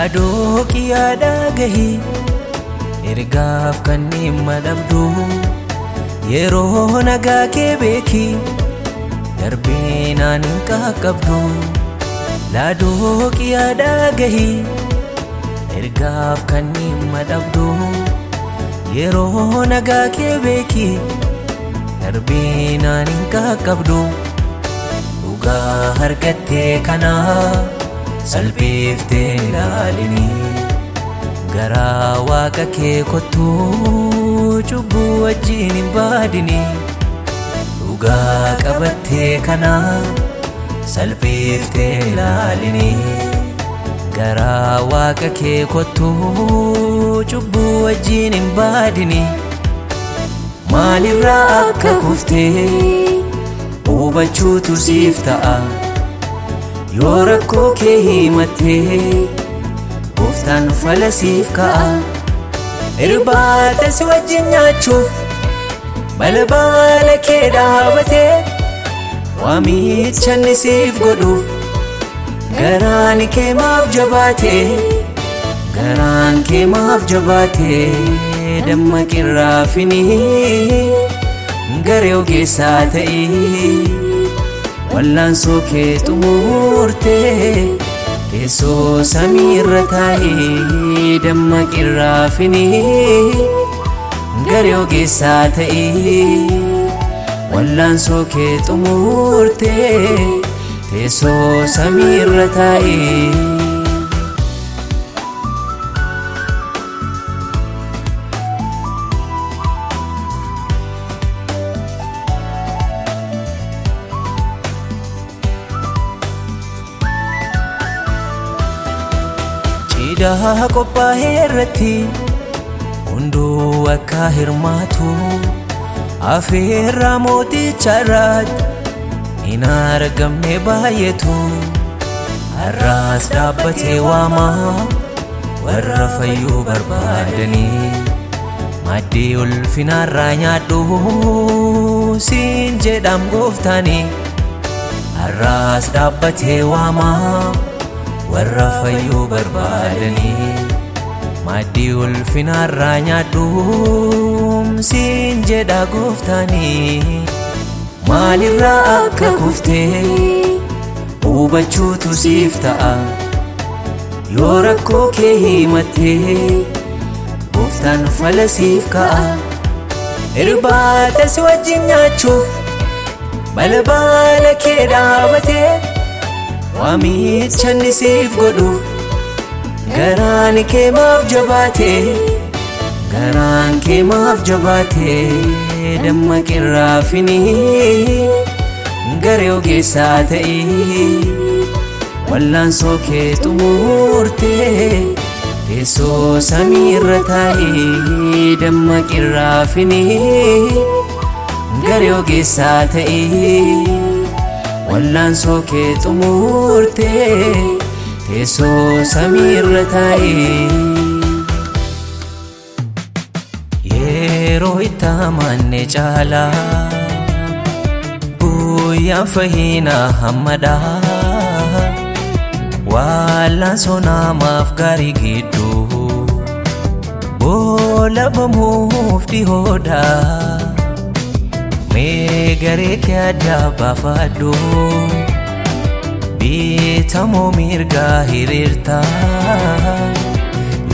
Laadoo qiyyaadhaa gahii ergaaf kan dhimma dhabdu yeroo nagaa kee beeki darbee naan hin qaqqabdu laadoo qiyyaadhaa gahii ergaaf kan dhimma dhabdu yeroo nagaa kee beeki darbee naan hin qaqqabdu dhugaa argattee kanaa salphiiftee ilaalinii. garaa waaqa kee kottuu cubbuu wajjin hin baadini. Dhugaa qabattee kana salphiiftee ilaalini garaa waaqa kee kottuu cubbuu wajjin hin baadini. Maalirraa akka kuftee hubachuutu siif ta'a yoo rakkoo kee himattee gooftaan falasiif ka'a irbaata si wajjin nyaachuuf balbala kee dhaabatee waamicha inni siif godhuuf garaan kee maaf jabaatee garaan kee maaf jabaatee dammaqirraafinii garee ogeessaa ta'ii wallaansoo kee xumurtee teessoo samiirra taa'ee dammaqirraafinii garee ogeessaa ta'ee wallaansoo kee xumurtee teessoo samiirra taa'ee. Siidaa qophaa'ee irratti hunduu akka hirmaatu afeerraa mooticha irratti hin argamne baay'eetu har'aas dhaabbatee waamaa warra fayyuu barbaadanii maddii ulfinaarraa nyaadhu siin jedham gooftaanii har'aas dhaabbatee waamaa. Warra fayyuu barbaadanii maddii ulfinaarraa nyaadhu siin jedha gooftaanii maalirraa akka kuftee hubachuutu siif ta'a. Yoo rakkoo kee himattee gooftaan falasiif ka'a. Irbaata si wajjin nyaachuuf balbala kee dhaabatee waamicha inni siif godhuuf garaan kee maaf jabaatee garaan kee maaf jabaatee dammaqirraafinii garee ogeessaa ta'ii wallaansoo kee xumurtee teessoo samiirra taa'ee dammaqirraafinii garee ogeessaa ta'ii wallaansoo kee xumurtee teessoo samiirra taa'ee yeroo itti amanne caalaa guyyaan fayyinaa hammadhaa wallaansoo namaaf gaarii gidduu boola bamuuf dhihoodhaa mee garee kee adda baafadhu bitamoo mirgaa hiriirta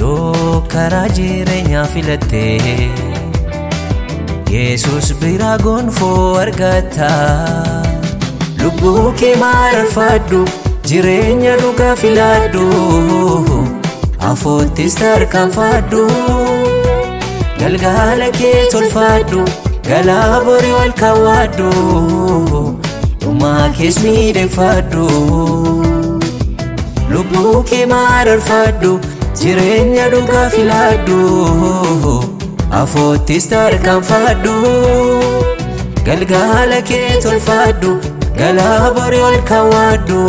yoo karaa jireenyaa filattee yesus biraa gonfoo argatta lubbuu kee mararfadhu jireenya dhugaa filadhu afoottis tarkaanfadhu galgala kee tolfadhu galaa borii ol kaawwadhu dhumaa kees miidhagfadhu lubbuu kee mararfadhu jireenya dhugaa filadhu afoottis tarkaanfadhu galgala kee tolfadhu galaa borii ol kaawwadhu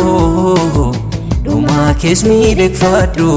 dhumaa kees miidhagfadhu.